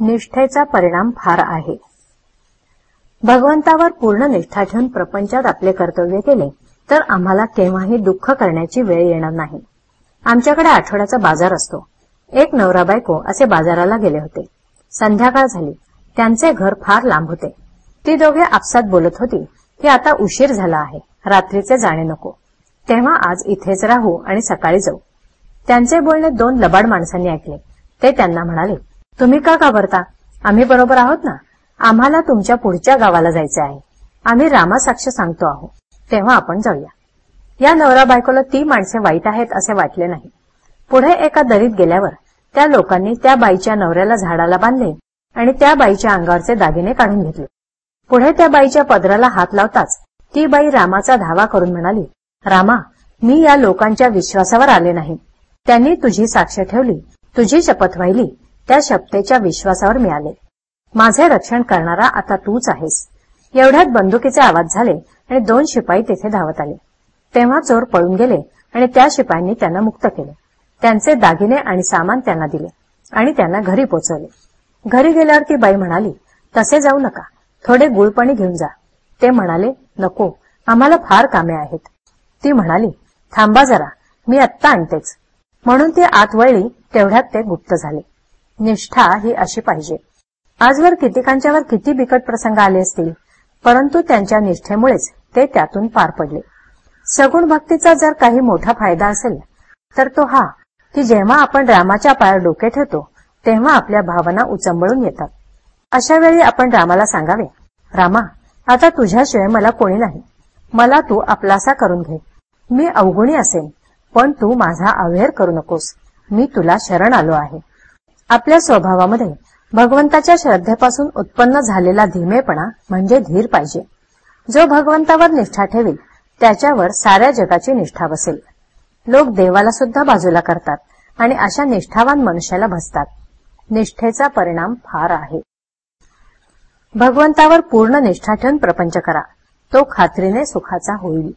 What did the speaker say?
निष्ठेचा परिणाम फार आहे. भगवंतावर पूर्ण निष्ठा ठेवून प्रपंचात आपले कर्तव्य केले तर आम्हाला केव्हाही दुःख करण्याची वेळ येणार नाही. आमच्याकडे आठवड्याचा बाजार असतो. एक नवरा बायको असे बाजाराला गेले होते. संध्याकाळ झाली. त्यांचे घर फार लांब होते. ती दोघे आपसात बोलत होती की आता उशीर झाला आहे. रात्रीचे जाणे नको. तेव्हा आज इथेच राहू आणि सकाळी जाऊ. त्यांचे बोलणे दोन लबाड माणसांनी ऐकले. ते त्यांना म्हणाले तुम्ही का घाबरता? आम्ही बरोबर आहोत ना? आम्हाला तुमच्या पुढच्या गावाला जायचे आहे. आम्ही रामासाक्ष सांगतो आहोत तेव्हा आपण जाऊया. या नवरा बायकोला ती माणसे वाईट आहेत असे वाटले नाही. पुढे एका दरीत गेल्यावर त्या लोकांनी त्या बाईच्या नवऱ्याला झाडाला बांधले आणि त्या बाईच्या अंगावरचे दागिने काढून घेतले. पुढे त्या बाईच्या पदराला हात लावताच ती बाई रामाचा धावा करून म्हणाली रामा मी या लोकांच्या विश्वासावर आले नाही. त्यांनी तुझी साक्ष ठेवली तुझी शपथ वाहिली त्या शपथेच्या विश्वासावर मिळाले. माझे रक्षण करणारा आता तूच आहेस. एवढ्यात बंदुकीचे आवाज झाले आणि दोन शिपाई तेथे धावत आले. तेव्हा चोर पळून गेले आणि त्या शिपायांनी त्यांना मुक्त केले. त्यांचे दागिने आणि सामान त्यांना दिले आणि त्यांना घरी पोचवले. घरी गेल्यावर ती बाई म्हणाली तसे जाऊ नका. थोडे गुळपणी घेऊन जा. ते म्हणाले नको. आम्हाला फार कामे आहेत. ती म्हणाली थांबा जरा. मी आत्ता आणतेच. म्हणून ती आत वळली. तेवढ्यात ते गुप्त झाले. निष्ठा ही अशी पाहिजे. आजवर कितीकांच्यावर किती बिकट प्रसंग आले असतील परंतु त्यांच्या निष्ठेमुळेच ते त्यातून पार पडले. सगुण भक्तीचा जर काही मोठा फायदा असेल तर तो हा की जेव्हा आपण रामाच्या पायावर डोके ठेवतो तेव्हा आपल्या भावना उचंबळून येतात. अशा वेळी आपण रामाला सांगावे रामा आता तुझ्याशिवाय मला कोणी नाही. मला तू आपलासा करून घे. मी अवगुणी असेन पण तू माझा अवेअर करू नकोस. मी तुला शरण आलो आहे. आपल्या स्वभावामध्ये भगवंताच्या श्रद्धेपासून उत्पन्न झालेला धीमेपणा म्हणजे धीर पाहिजे. जो भगवंतावर निष्ठा ठेवील त्याच्यावर साऱ्या जगाची निष्ठा बसेल. लोक देवाला सुद्धा बाजूला करतात आणि अशा निष्ठावान मनुष्याला भसतात. निष्ठेचा परिणाम फार आहे. भगवंतावर पूर्ण निष्ठा ठेवून प्रपंच करा. तो खात्रीने सुखाचा होईल.